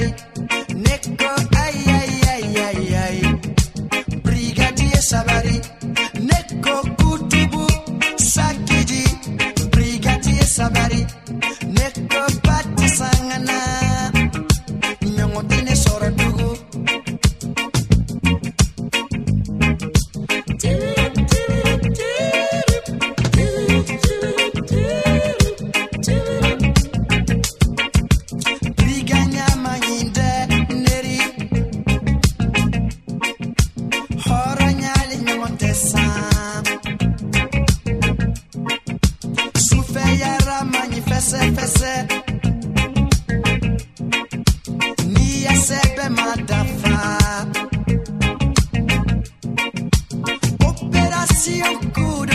everybody. confessar. Su fe era manifeste, fese. A sebe madafa. Operação cura.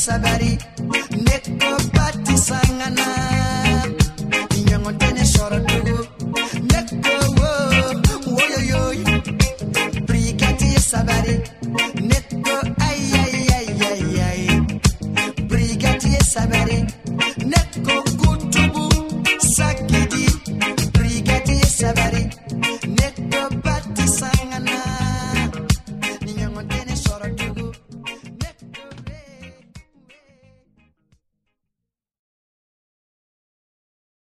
Sabari, Neko Pati Sangana, Inyango Tene Shoro